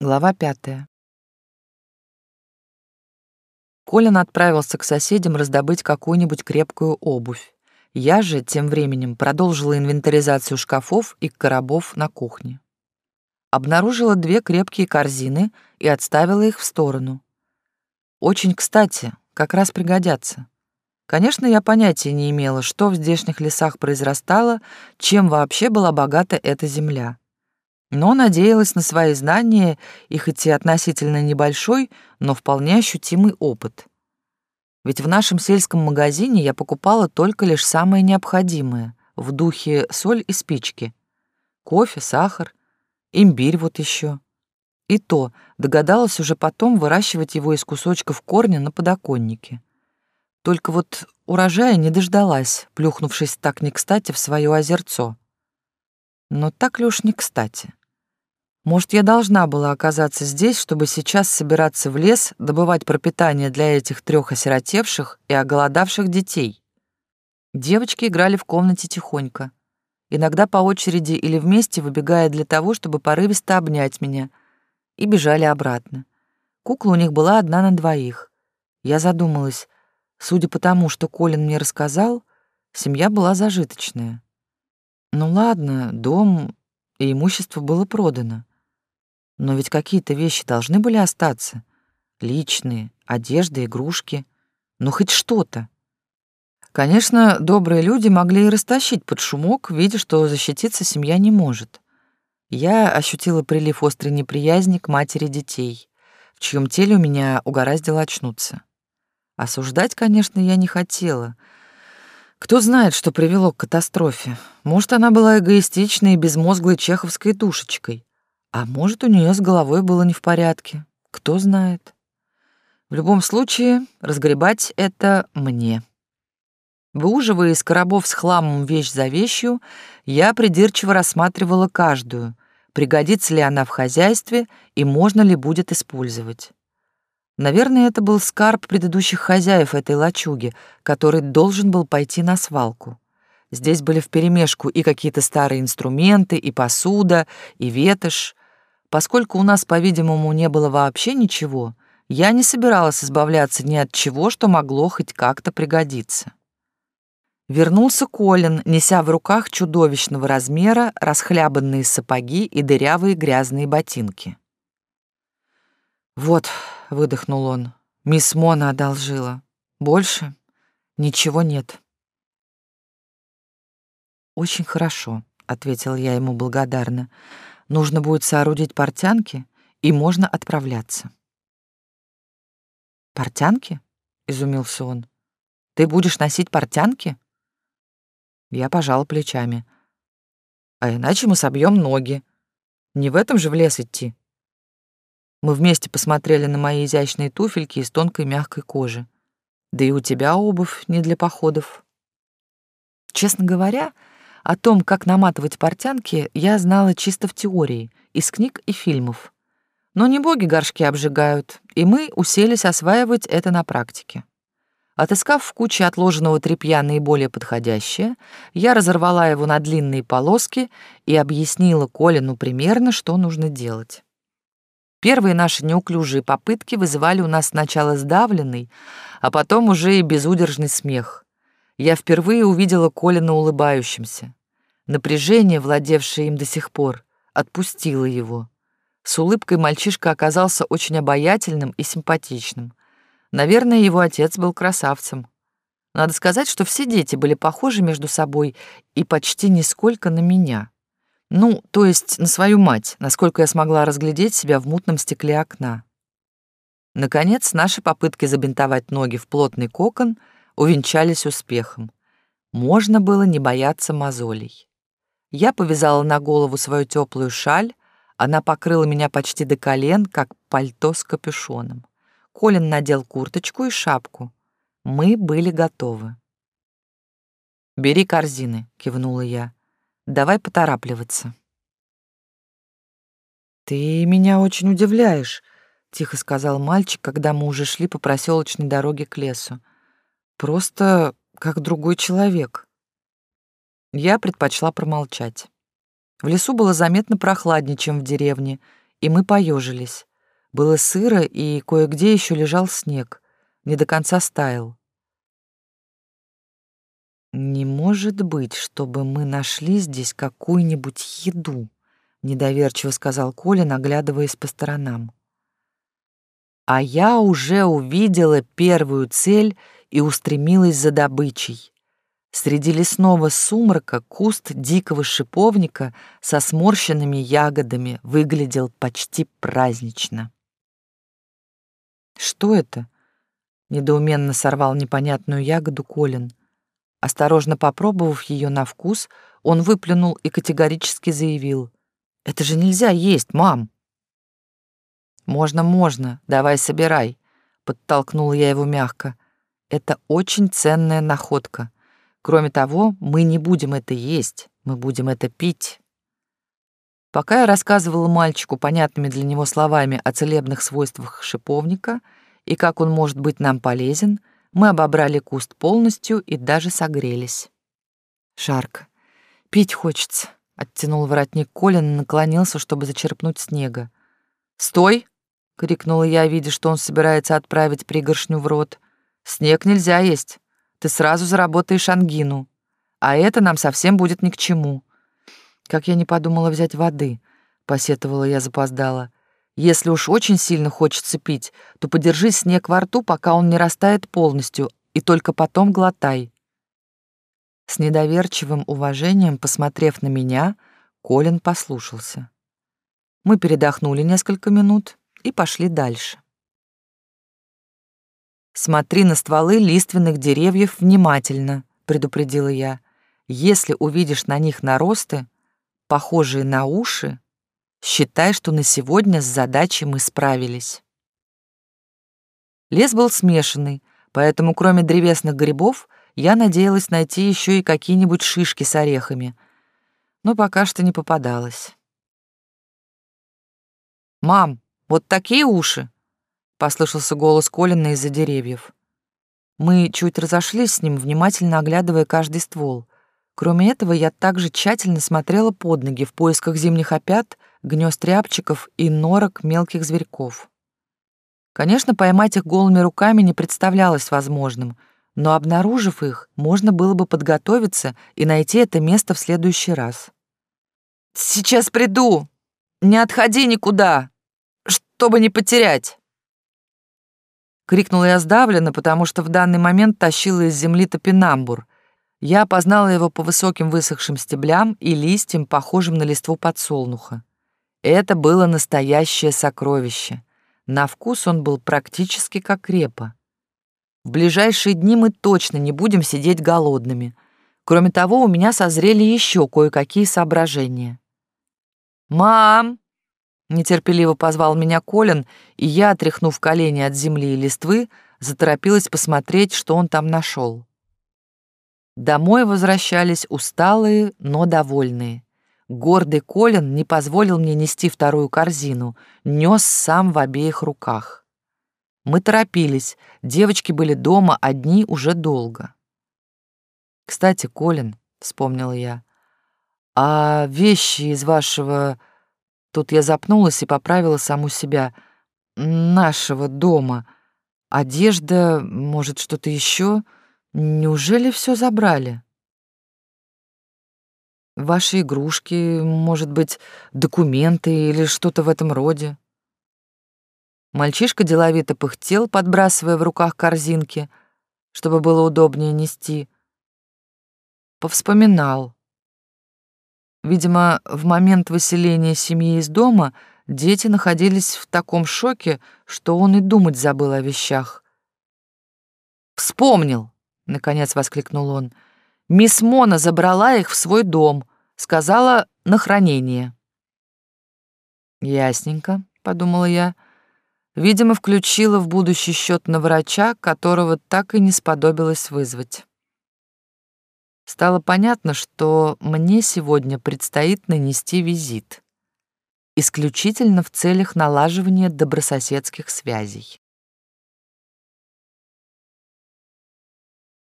Глава пятая. Колин отправился к соседям раздобыть какую-нибудь крепкую обувь. Я же тем временем продолжила инвентаризацию шкафов и коробов на кухне. Обнаружила две крепкие корзины и отставила их в сторону. Очень кстати, как раз пригодятся. Конечно, я понятия не имела, что в здешних лесах произрастало, чем вообще была богата эта земля но надеялась на свои знания и хоть и относительно небольшой, но вполне ощутимый опыт. Ведь в нашем сельском магазине я покупала только лишь самое необходимое, в духе соль и спички. Кофе, сахар, имбирь вот еще. И то догадалась уже потом выращивать его из кусочков корня на подоконнике. Только вот урожая не дождалась, плюхнувшись так не кстати в свое озерцо. Но так ли уж не кстати? Может, я должна была оказаться здесь, чтобы сейчас собираться в лес, добывать пропитание для этих трех осиротевших и оголодавших детей? Девочки играли в комнате тихонько, иногда по очереди или вместе выбегая для того, чтобы порывисто обнять меня, и бежали обратно. Кукла у них была одна на двоих. Я задумалась, судя по тому, что Колин мне рассказал, семья была зажиточная. Ну ладно, дом и имущество было продано. Но ведь какие-то вещи должны были остаться. Личные, одежда, игрушки. Ну, хоть что-то. Конечно, добрые люди могли и растащить под шумок, видя, что защититься семья не может. Я ощутила прилив острой неприязни к матери детей, в чьем теле у меня угораздило очнуться. Осуждать, конечно, я не хотела. Кто знает, что привело к катастрофе. Может, она была эгоистичной и безмозглой чеховской душечкой. А может, у нее с головой было не в порядке. Кто знает. В любом случае, разгребать это мне. Выуживая из коробов с хламом вещь за вещью, я придирчиво рассматривала каждую, пригодится ли она в хозяйстве и можно ли будет использовать. Наверное, это был скарб предыдущих хозяев этой лачуги, который должен был пойти на свалку. Здесь были вперемешку и какие-то старые инструменты, и посуда, и ветошь, Поскольку у нас, по-видимому, не было вообще ничего, я не собиралась избавляться ни от чего, что могло хоть как-то пригодиться. Вернулся Колин, неся в руках чудовищного размера расхлябанные сапоги и дырявые грязные ботинки. «Вот», — выдохнул он, — «мисс Мона одолжила. Больше ничего нет». «Очень хорошо», — ответил я ему благодарно. Нужно будет соорудить портянки, и можно отправляться. «Портянки?» — изумился он. «Ты будешь носить портянки?» Я пожал плечами. «А иначе мы собьем ноги. Не в этом же в лес идти». Мы вместе посмотрели на мои изящные туфельки из тонкой мягкой кожи. Да и у тебя обувь не для походов. Честно говоря, о том, как наматывать портянки, я знала чисто в теории, из книг и фильмов. Но не боги горшки обжигают, и мы уселись осваивать это на практике. Отыскав в куче отложенного тряпья наиболее подходящее, я разорвала его на длинные полоски и объяснила Колину примерно, что нужно делать. Первые наши неуклюжие попытки вызывали у нас сначала сдавленный, а потом уже и безудержный смех. Я впервые увидела Колина улыбающимся. Напряжение, владевшее им до сих пор, отпустило его. С улыбкой мальчишка оказался очень обаятельным и симпатичным. Наверное, его отец был красавцем. Надо сказать, что все дети были похожи между собой и почти нисколько на меня. Ну, то есть на свою мать, насколько я смогла разглядеть себя в мутном стекле окна. Наконец, наши попытки забинтовать ноги в плотный кокон увенчались успехом. Можно было не бояться мозолей. Я повязала на голову свою теплую шаль, она покрыла меня почти до колен, как пальто с капюшоном. Колин надел курточку и шапку. Мы были готовы. «Бери корзины», — кивнула я. «Давай поторапливаться». «Ты меня очень удивляешь», — тихо сказал мальчик, когда мы уже шли по проселочной дороге к лесу. «Просто как другой человек». Я предпочла промолчать. В лесу было заметно прохладнее, чем в деревне, и мы поежились. Было сыро, и кое-где еще лежал снег, не до конца стаял. «Не может быть, чтобы мы нашли здесь какую-нибудь еду», — недоверчиво сказал Коля, наглядываясь по сторонам. А я уже увидела первую цель и устремилась за добычей. Среди лесного сумрака куст дикого шиповника со сморщенными ягодами выглядел почти празднично. «Что это?» — недоуменно сорвал непонятную ягоду Колин. Осторожно попробовав ее на вкус, он выплюнул и категорически заявил. «Это же нельзя есть, мам!» «Можно, можно, давай собирай», — подтолкнула я его мягко. «Это очень ценная находка. Кроме того, мы не будем это есть, мы будем это пить». Пока я рассказывала мальчику понятными для него словами о целебных свойствах шиповника и как он может быть нам полезен, мы обобрали куст полностью и даже согрелись. «Шарк, пить хочется», — оттянул воротник Колин и наклонился, чтобы зачерпнуть снега. «Стой!» — крикнула я, видя, что он собирается отправить пригоршню в рот. «Снег нельзя есть ты сразу заработаешь ангину. А это нам совсем будет ни к чему. Как я не подумала взять воды, посетовала я запоздала. Если уж очень сильно хочется пить, то подержи снег во рту, пока он не растает полностью, и только потом глотай. С недоверчивым уважением, посмотрев на меня, Колин послушался. Мы передохнули несколько минут и пошли дальше. «Смотри на стволы лиственных деревьев внимательно», — предупредила я. «Если увидишь на них наросты, похожие на уши, считай, что на сегодня с задачей мы справились». Лес был смешанный, поэтому кроме древесных грибов я надеялась найти еще и какие-нибудь шишки с орехами, но пока что не попадалось. «Мам, вот такие уши!» Послышался голос Колина из-за деревьев. Мы чуть разошлись с ним, внимательно оглядывая каждый ствол. Кроме этого, я также тщательно смотрела под ноги в поисках зимних опят, гнезд рябчиков и норок мелких зверьков. Конечно, поймать их голыми руками не представлялось возможным, но, обнаружив их, можно было бы подготовиться и найти это место в следующий раз. «Сейчас приду! Не отходи никуда, чтобы не потерять!» Крикнула я сдавленно, потому что в данный момент тащила из земли топинамбур. Я опознала его по высоким высохшим стеблям и листьям, похожим на листву подсолнуха. Это было настоящее сокровище. На вкус он был практически как репа. В ближайшие дни мы точно не будем сидеть голодными. Кроме того, у меня созрели еще кое-какие соображения. «Мам!» Нетерпеливо позвал меня Колин, и я, отряхнув колени от земли и листвы, заторопилась посмотреть, что он там нашел. Домой возвращались усталые, но довольные. Гордый Колин не позволил мне нести вторую корзину, нес сам в обеих руках. Мы торопились, девочки были дома одни уже долго. «Кстати, Колин», — вспомнила я, — «а вещи из вашего Тут я запнулась и поправила саму себя. Нашего дома. Одежда, может, что-то еще? Неужели все забрали? Ваши игрушки, может быть, документы или что-то в этом роде? Мальчишка деловито пыхтел, подбрасывая в руках корзинки, чтобы было удобнее нести. Повспоминал. Видимо, в момент выселения семьи из дома дети находились в таком шоке, что он и думать забыл о вещах. «Вспомнил!» — наконец воскликнул он. «Мисс Мона забрала их в свой дом, сказала на хранение». «Ясненько», — подумала я. Видимо, включила в будущий счет на врача, которого так и не сподобилась вызвать. Стало понятно, что мне сегодня предстоит нанести визит. Исключительно в целях налаживания добрососедских связей.